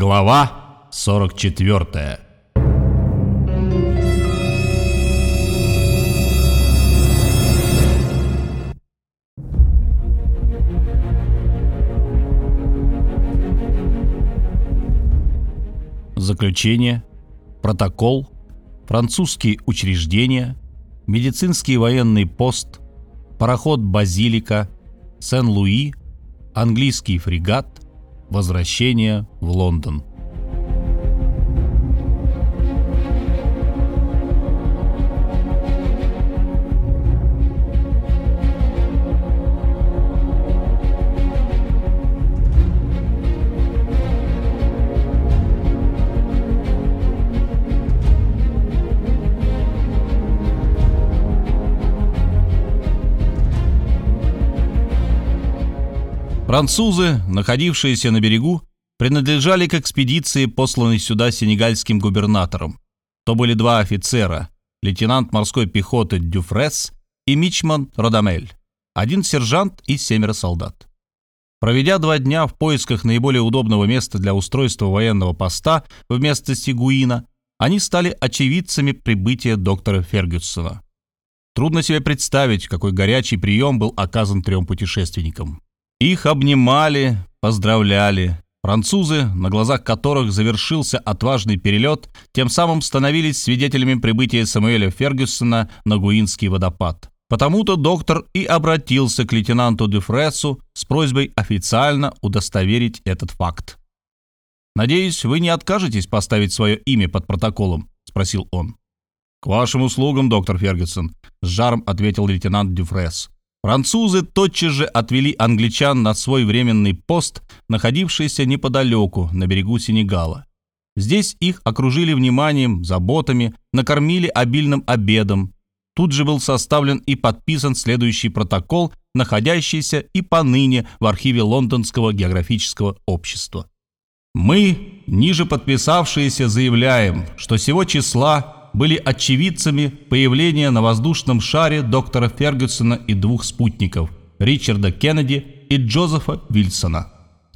Глава 44 Заключение, протокол, французские учреждения, медицинский военный пост, пароход «Базилика», Сен-Луи, английский фрегат, Возвращение в Лондон. Французы, находившиеся на берегу, принадлежали к экспедиции, посланной сюда сенегальским губернатором. То были два офицера, лейтенант морской пехоты Дюфрес и мичман Родамель, один сержант и семеро солдат. Проведя два дня в поисках наиболее удобного места для устройства военного поста вместо Сигуина, они стали очевидцами прибытия доктора Фергюсона. Трудно себе представить, какой горячий прием был оказан трем путешественникам. Их обнимали, поздравляли. Французы, на глазах которых завершился отважный перелет, тем самым становились свидетелями прибытия Самуэля Фергюсона на Гуинский водопад. Потому-то доктор и обратился к лейтенанту Дюфрессу с просьбой официально удостоверить этот факт. «Надеюсь, вы не откажетесь поставить свое имя под протоколом?» — спросил он. «К вашим услугам, доктор Фергюсон», — с жаром ответил лейтенант Дюфресс. Французы тотчас же отвели англичан на свой временный пост, находившийся неподалеку, на берегу Сенегала. Здесь их окружили вниманием, заботами, накормили обильным обедом. Тут же был составлен и подписан следующий протокол, находящийся и поныне в архиве Лондонского географического общества. Мы, ниже подписавшиеся, заявляем, что сего числа были очевидцами появления на воздушном шаре доктора Фергюсона и двух спутников – Ричарда Кеннеди и Джозефа Вильсона,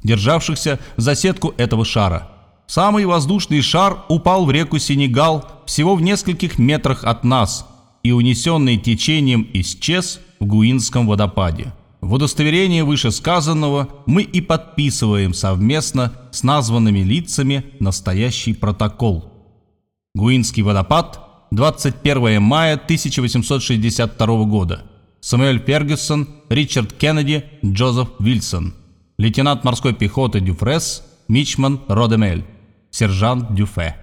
державшихся за сетку этого шара. Самый воздушный шар упал в реку Сенегал всего в нескольких метрах от нас и, унесенный течением, исчез в Гуинском водопаде. В удостоверение вышесказанного мы и подписываем совместно с названными лицами настоящий протокол – Гуинский водопад, 21 мая 1862 года. Самуэль Фергюсон, Ричард Кеннеди, Джозеф Вильсон. Лейтенант морской пехоты Дюфрес, Мичман Родемель. Сержант Дюфе.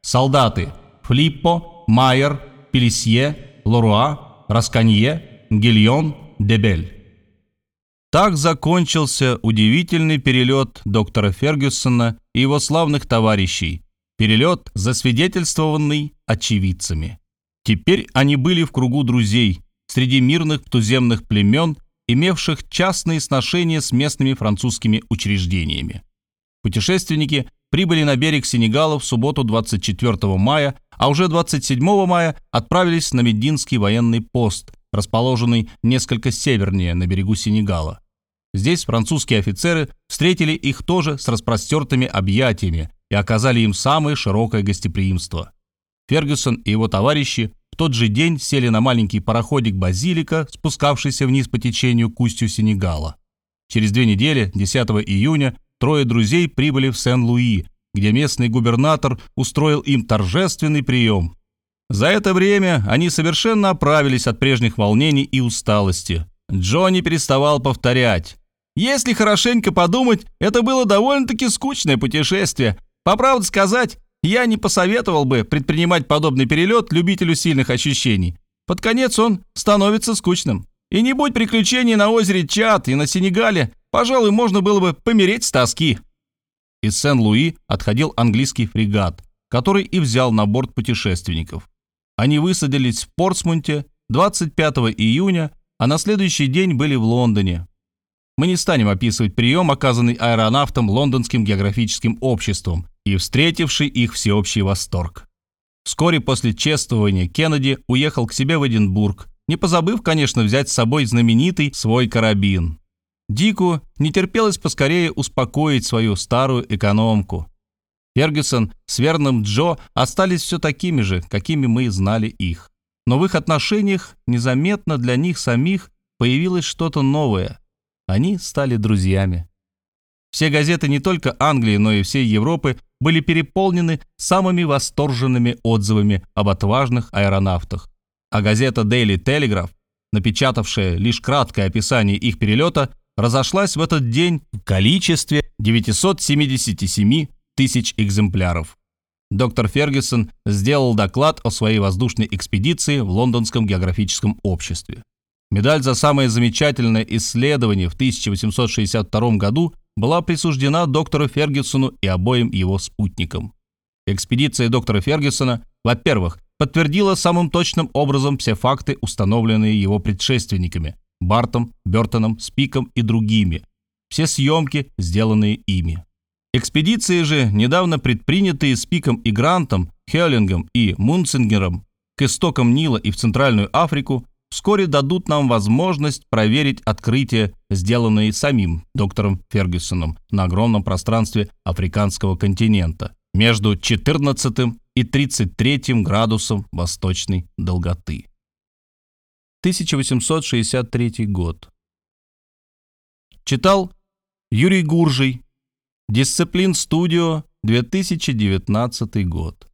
Солдаты Флиппо, Майер, Пелисье, Лоруа, Расканье, Гильон, Дебель. Так закончился удивительный перелет доктора Фергюсона и его славных товарищей, Перелет, засвидетельствованный очевидцами. Теперь они были в кругу друзей, среди мирных туземных племен, имевших частные сношения с местными французскими учреждениями. Путешественники прибыли на берег Сенегала в субботу 24 мая, а уже 27 мая отправились на Мединский военный пост, расположенный несколько севернее на берегу Сенегала. Здесь французские офицеры встретили их тоже с распростертыми объятиями, и оказали им самое широкое гостеприимство. Фергюсон и его товарищи в тот же день сели на маленький пароходик «Базилика», спускавшийся вниз по течению к устью Сенегала. Через две недели, 10 июня, трое друзей прибыли в Сен-Луи, где местный губернатор устроил им торжественный прием. За это время они совершенно оправились от прежних волнений и усталости. Джонни переставал повторять. «Если хорошенько подумать, это было довольно-таки скучное путешествие, по правде сказать, я не посоветовал бы предпринимать подобный перелет любителю сильных ощущений. Под конец он становится скучным. И не будь приключений на озере Чад и на Сенегале, пожалуй, можно было бы помереть с тоски. Из Сен-Луи отходил английский фрегат, который и взял на борт путешественников. Они высадились в Портсмунте 25 июня, а на следующий день были в Лондоне. Мы не станем описывать прием, оказанный аэронавтом Лондонским географическим обществом, и встретивший их всеобщий восторг. Вскоре после чествования Кеннеди уехал к себе в Эдинбург, не позабыв, конечно, взять с собой знаменитый свой карабин. Дику не терпелось поскорее успокоить свою старую экономку. Фергюсон с верным Джо остались все такими же, какими мы знали их. Но в их отношениях незаметно для них самих появилось что-то новое. Они стали друзьями. Все газеты не только Англии, но и всей Европы были переполнены самыми восторженными отзывами об отважных аэронавтах. А газета Daily Telegraph, напечатавшая лишь краткое описание их перелета, разошлась в этот день в количестве 977 тысяч экземпляров. Доктор Фергюсон сделал доклад о своей воздушной экспедиции в Лондонском географическом обществе. Медаль за самое замечательное исследование в 1862 году была присуждена доктору Фергюсону и обоим его спутникам. Экспедиция доктора Фергюсона, во-первых, подтвердила самым точным образом все факты, установленные его предшественниками – Бартом, Бертоном, Спиком и другими, все съемки, сделанные ими. Экспедиции же, недавно предпринятые Спиком и Грантом, Хеллингом и Мунцингером к истокам Нила и в Центральную Африку, вскоре дадут нам возможность проверить открытия, сделанные самим доктором Фергюсоном на огромном пространстве африканского континента между 14 и 33 градусом восточной долготы. 1863 год. Читал Юрий Гуржий. Дисциплин Студио, 2019 год.